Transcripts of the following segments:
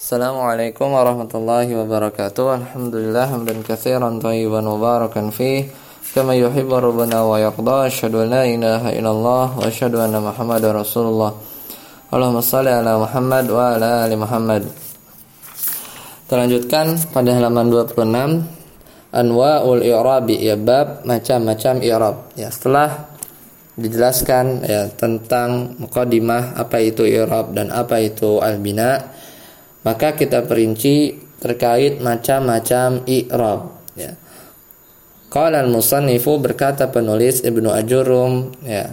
Assalamualaikum warahmatullahi wabarakatuh. Alhamdulillah hamdan katsiran tayyiban mubarakan fih kama yuhibbu rabbuna wa yarda. Asyhadu an la ilaha illallah wa asyhadu anna Muhammadar Rasulullah. Allahumma shalli ala Muhammad wa ala ali Muhammad. Terlanjutkan pada halaman 26 Anwa'ul i'rabi ya bab macam-macam i'rab. Ya, setelah dijelaskan ya tentang muqaddimah apa itu i'rab dan apa itu al-bina maka kita perinci terkait macam-macam i'rab ya. Qala al-musannifu berkata penulis Ibnu Ajurum ya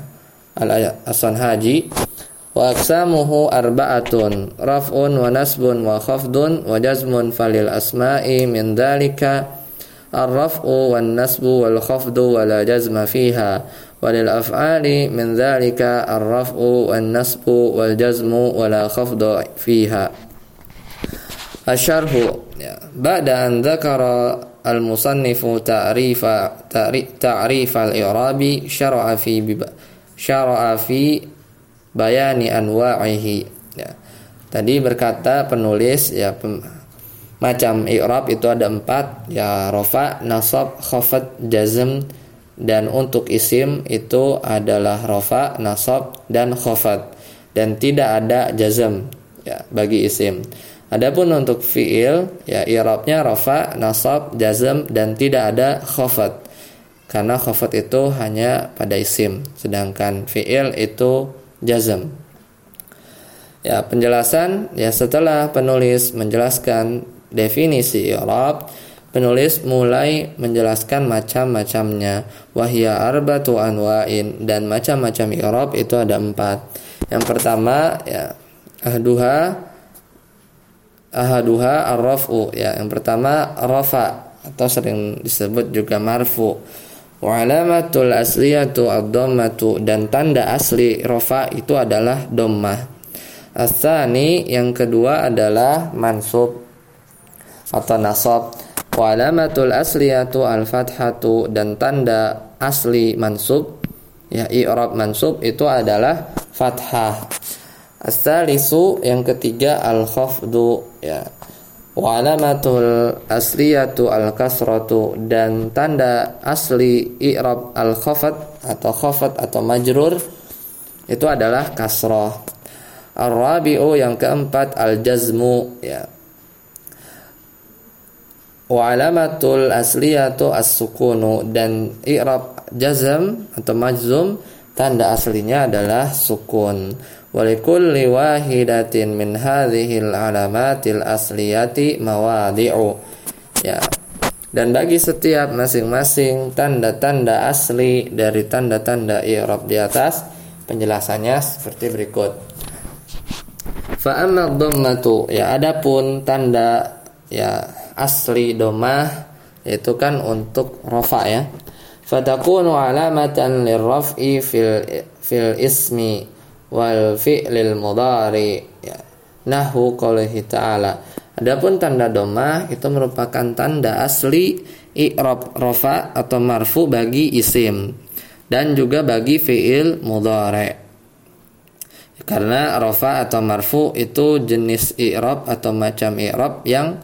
al-Asan Haji wa aqsamuhu arba'atun raf'un wa nasbun wa khafdun wa jazmun falil asma'i min dhalika ar-raf'u wan nasbu wal khafdu wa la jazma fiha walil af'ali min dhalika ar-raf'u wan nasbu wal jazmu wa la khafdu fiha Asyarhu ya. Ba'da an dzakara al-musannifu ta'rifa ta'rif al-i'rabi syara'a fi syara'a fi bayani anwa'ihi ya. Tadi berkata penulis ya pem, macam i'rab itu ada empat ya rofa, nasab, khafat, jazm dan untuk isim itu adalah rofa, nasab dan khafat dan tidak ada jazm ya bagi isim. Adapun untuk fiil ya i'rabnya rafa, nasab, jazm dan tidak ada khafat. Karena khafat itu hanya pada isim, sedangkan fiil itu jazm. Ya, penjelasan ya setelah penulis menjelaskan definisi i'rab, penulis mulai menjelaskan macam-macamnya. Wahya arbatu anwa'in dan macam-macam i'rab itu ada empat. Yang pertama ya ahduha ahaduha arrafu. Ya yang pertama rafa atau sering disebut juga marfu. Wa alamatul asliyatu ad-dhammatu dan tanda asli rafa itu adalah dhammah. Asani yang kedua adalah mansub atau nasab. Wa alamatul asliyatu al-fathatu. Dan tanda asli mansub ya i'rab mansub itu adalah fathah As-salisu yang ketiga al-khafdu ya. Wa alamatul asliyatu al-kasratu dan tanda asli i'rab al-khafat atau khafat atau majrur itu adalah kasrah. Ar-rabi'u yang keempat al-jazmu ya. Wa alamatul asliyatu as-sukunu dan i'rab jazm atau majzum tanda aslinya adalah sukun walikulli wahidatin min hadhil alamatil asliyati mawadi'u. Ya. Dan bagi setiap masing-masing tanda-tanda asli dari tanda-tanda i'rab di atas penjelasannya seperti berikut. Fa amma dhammatu ya adapun tanda ya asli dhammah yaitu kan untuk rafa ya. Fatakunu alamatan lirraf'i fil fil ismi wal fi'lil mudhari ya. Nahu qaulihi ta'ala. Adapun tanda domah itu merupakan tanda asli i'rab rafa atau marfu bagi isim dan juga bagi fi'il mudhari. Karena rafa atau marfu itu jenis i'rab atau macam i'rab yang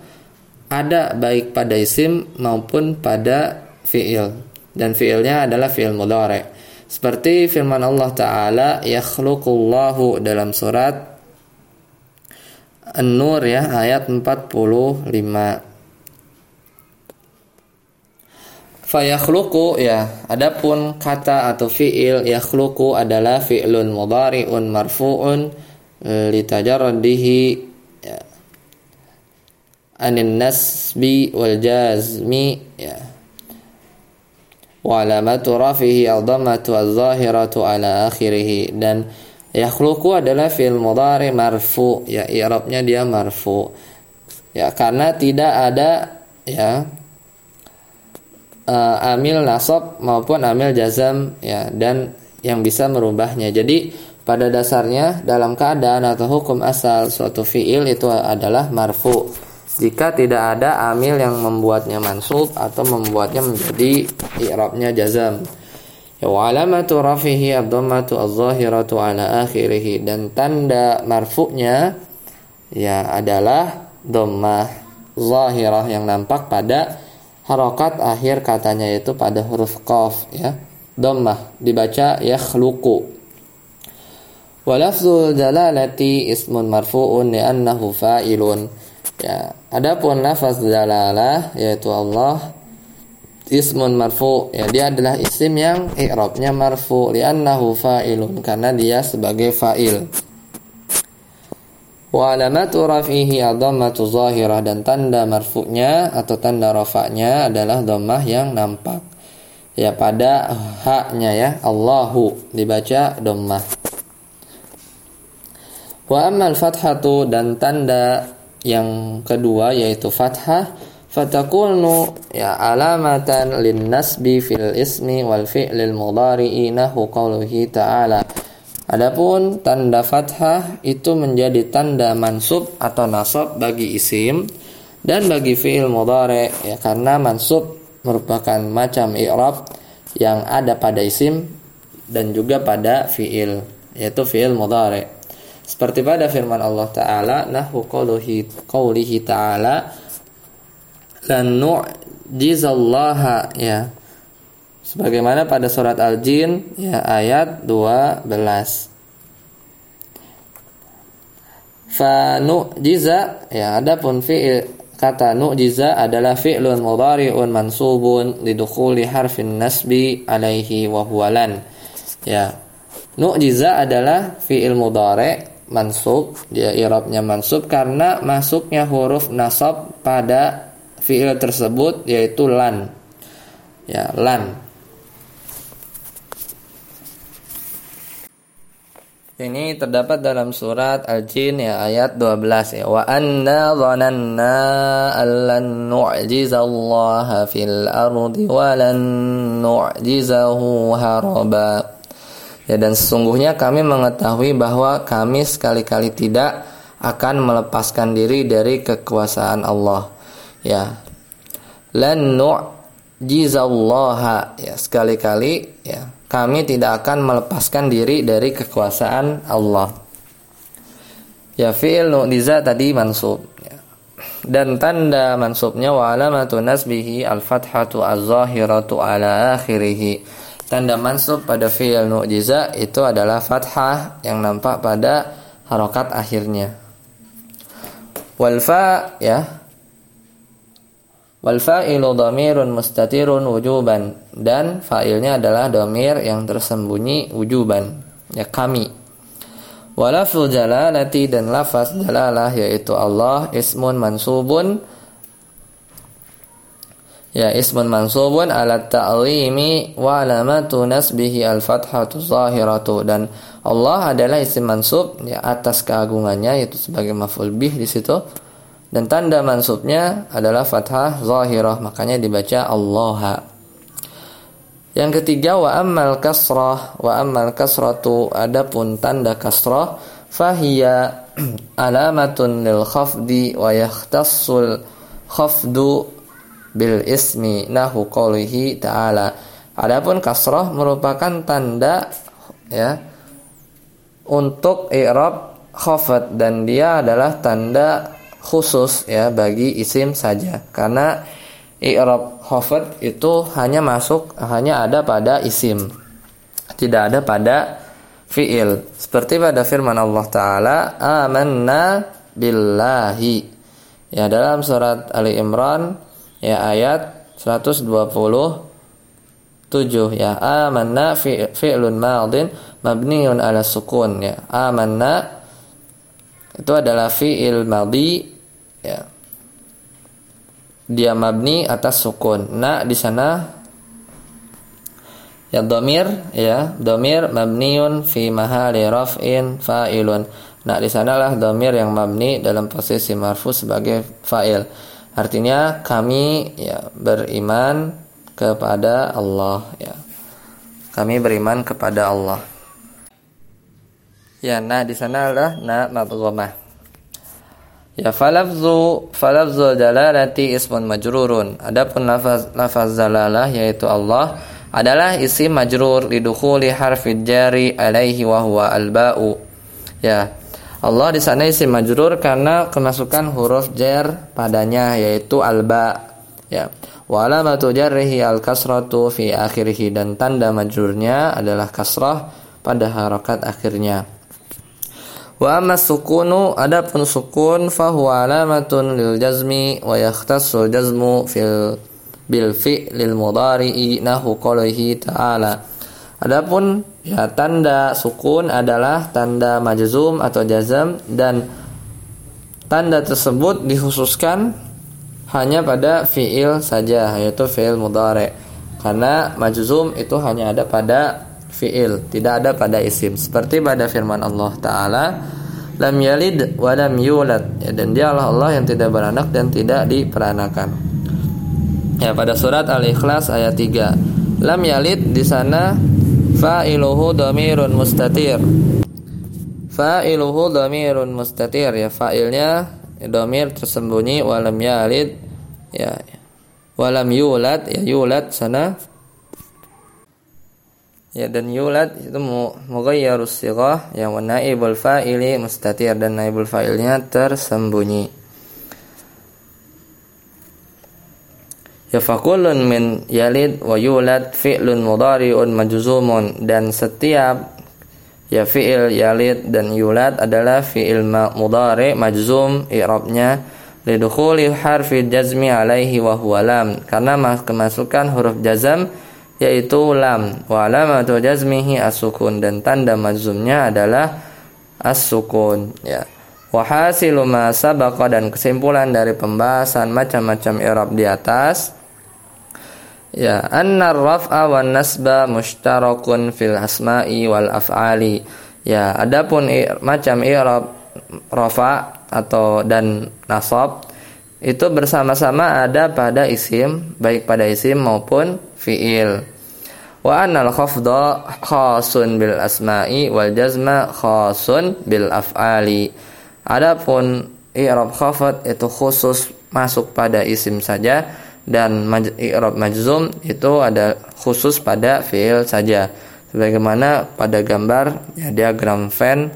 ada baik pada isim maupun pada fi'il dan fi'ilnya adalah fi'il mudhari. Seperti firman Allah Ta'ala Yakhluqullahu dalam surat An-Nur ya ayat 45 Fayakhluqu ya adapun kata atau fi'il yakhluqu adalah fi'lun mudhari'un marfu'un litajarradihi ya, anin nasbi wal jazmi ya alamatu rafihi al-dhammatu az-zahiratu ala akhirih dan adalah fi'il mudhari marfu ya i'rabnya dia marfu. Ya karena tidak ada ya uh, amil nasab maupun amil jazam ya dan yang bisa merubahnya. Jadi pada dasarnya dalam keadaan atau hukum asal suatu fiil itu adalah marfu. Jika tidak ada amil yang membuatnya mansub atau membuatnya menjadi i'rabnya jazam. Ya wa alamatu rafihi ad-dhammatu az-zahiratu ala akhirih dan tanda marfu'nya ya adalah dhammah zahirah yang nampak pada harokat akhir katanya yaitu pada huruf qaf ya. Dhammah dibaca yakhluqu. Walafzul jalalati ismun marfu'un li'annahu fa'ilun. Ya adapun lafaz jalalah yaitu Allah ismun marfu ya dia adalah isim yang i'rabnya marfu li'annahu fa'ilun karena dia sebagai fa'il Wa alamatu rafihi adhammatu zahirah dan tanda marfu'nya atau tanda rafa'nya adalah dhammah yang nampak. Ya pada haknya ya Allahu dibaca dhammah. Wa ammal fathatu dan tanda yang kedua yaitu fathah fatakunu ya alamatan lin nasbi fil ismi wal fi'lil mudhari'i nahu qawluhi ta'ala Adapun tanda fathah itu menjadi tanda mansub atau nasab bagi isim dan bagi fiil mudhari ya karena mansub merupakan macam i'rab yang ada pada isim dan juga pada fiil yaitu fiil mudhari. Seperti pada firman Allah taala nahu qawlihi taala lan nu'jizallaha ya. Sebagaimana pada surat Al-Jin ya ayat 12 fa nu'jiza ya adapun fi'il kata nu'jiza adalah fi'lun mudhari'un mansubun lidukhuli harfin nasbi alaihi wa huwalan ya. Nu'jiza adalah fi'il mudhari' mansub dia i'rabnya mansub karena masuknya huruf nasab pada fi'il tersebut yaitu lan ya lan Ini terdapat dalam surat Al-Jin ya ayat 12 ya. Wa anna dhananna allan nu'jizallaha fil ardi wa lan nu'jizahu haraba. Ya dan sesungguhnya kami mengetahui bahwa kami sekali-kali tidak akan melepaskan diri dari kekuasaan Allah. Ya. Lan nu'jizallaha ya sekali-kali ya kami tidak akan melepaskan diri dari kekuasaan Allah. Ya fi'il nu'diza tadi mansub. Ya. Dan tanda mansubnya wa alamatu nasbihi al-fathatu az-zahiratu ala akhirih. Tanda mansub pada fi'il nu'jiza itu adalah fathah yang nampak pada harokat akhirnya. Wal fa ya Wal fa'ilu dhamirun mustatirun wujuban. Dan fa'ilnya adalah dhamir yang tersembunyi wujuban. Ya kami. Walaful jalalati dan lafaz jalalah yaitu Allah ismun mansubun. Ya ismun mansubun ala ta'limi wa alamatu nasbihi al-fathatu zahiratu. Dan Allah adalah isim mansub ya atas keagungannya yaitu sebagai maf'ul bih di situ dan tanda mansubnya adalah fathah zahirah makanya dibaca Allah yang ketiga wa ammal kasrah wa ammal kasratu adapun tanda kasrah fahiya alamatun lil khafdi wa yahtassul khafdu bil ismi nahu qawlihi ta'ala. Adapun kasrah merupakan tanda ya untuk i'rab khafat dan dia adalah tanda khusus ya bagi isim saja. Karena i'rab khafad itu hanya masuk hanya ada pada isim. Tidak ada pada fiil. Seperti pada firman Allah taala amanna billahi. Ya dalam surat Ali Imran ya ayat 127 ya amanna fi'lun madin mabniun ala sukun. Ya amanna itu adalah fi'il madhi ya. Dia mabni atas sukun. Na di sana. Ya domir ya. Domir mabniun fi mahali raf'in fa'ilun. Nah di sanalah domir yang mabni dalam posisi marfu sebagai fa'il. Artinya kami ya beriman kepada Allah ya. Kami beriman kepada Allah. Ya nah di sana adalah na madghamah Ya falafzu falafzu dalalati ismun majrurun. Adapun lafaz lafaz dalalah yaitu Allah adalah isim majrur lidukhuli harfi jari alaihi wa huwa alba'u. Ya. Allah di sana isim majrur karena kemasukan huruf jar padanya yaitu alba ya wa alamatu jarrihi al kasratu fi akhirih dan tanda majrurnya adalah kasrah pada harakat akhirnya wa amma sukunu adapun sukun fa huwa alamatun lil jazmi wa yakhtassu jazmu fil bil fi'lil mudhari'i nahu qawlihi ta'ala Adapun ya tanda sukun adalah tanda majzum atau jazam dan tanda tersebut dikhususkan hanya pada fiil saja yaitu fiil mudhari. Karena majzum itu hanya ada pada fiil, tidak ada pada isim. Seperti pada firman Allah taala, lam yalid wa lam yulad. Ya, dan dia Allah Allah yang tidak beranak dan tidak diperanakan. Ya pada surat Al-Ikhlas ayat 3. Lam yalid di sana fa'iluhu dhamirun mustatir fa'iluhu dhamirun mustatir ya fa'ilnya dhamir tersembunyi walam yalid ya walam yulad ya yulad sana ya dan yulad itu mughayyarus sighah yang naibul fa'ili mustatir dan naibul fa'ilnya tersembunyi. Ya fakulun min yalid wa yulad fi'lun mudhari'un majzumun. Dan setiap ya fi'il yalid dan yulad adalah fi'il mudhari majzum i'rabnya lidukhuli harfi jazmi alaihi wa huwa lam. Karena kemasukan huruf jazam yaitu lam. Wa alamatu jazmihi as-sukun. Dan tanda majzumnya adalah as-sukun ya. Wa hasilu ma sabaqa. Dan kesimpulan dari pembahasan macam-macam i'rab di atas Ya, anna raf'a wan nasba mushtarakun fil asma'i wal af'ali. Ya, adapun macam i'rab rafa atau dan nasab itu bersama-sama ada pada isim, baik pada isim maupun fi'il. Wa annal khafdha khasun bil asma'i wal jazma khasun bil af'ali. Adapun i'rab khafat itu khusus masuk pada isim saja dan i'rab majzum itu ada khusus pada fiil saja sebagaimana pada gambar ya diagram Venn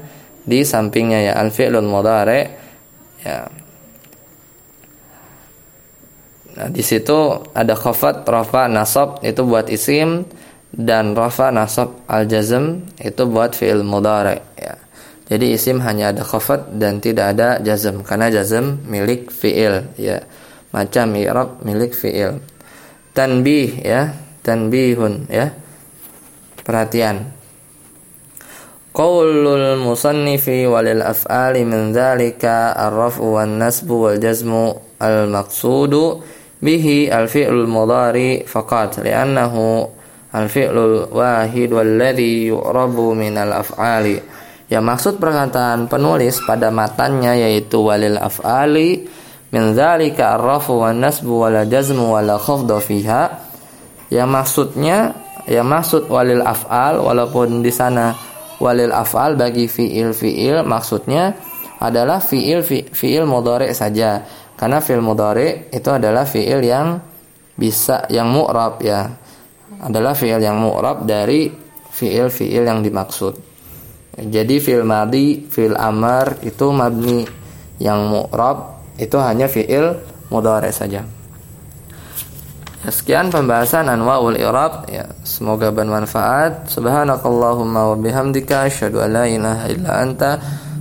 di sampingnya ya al fi'lul mudhari ya Nah, di situ ada khafat, rafa, nasab itu buat isim dan rafa, nasab, al jazm itu buat fi'il mudhari ya. Jadi isim hanya ada khafat dan tidak ada jazm karena jazm milik fi'il ya macam i'rab milik fi'il. Tanbih ya, tanbihun ya. Perhatian. Qaulul musannifi walil af'ali min dzalika ar-raf'u wan nasbu wal jazmu al-maqsudu bihi al-fi'lul mudhari faqat li'annahu al-fi'lul wahid walladhi yu'rabu min al-af'ali. Ya maksud perkataan penulis pada matanya yaitu walil af'ali min dzalika arrafu wan nasbu wala jazmu wala khafdha fiha yang maksudnya yang maksud walil af'al walaupun di sana walil af'al bagi fiil fiil maksudnya adalah fiil fiil mudhari saja karena fiil mudhari itu adalah fiil yang bisa yang mu'rab ya. Adalah fiil yang mu'rab dari fiil fiil yang dimaksud. Jadi fiil madi fiil amar itu mabni yang mu'rab itu hanya fiil mudhari saja. Ya, sekian pembahasan anwaul i'rab. Ya semoga bermanfaat. Subhanakallahumma wa bihamdika asyhadu an la ilaha illa anta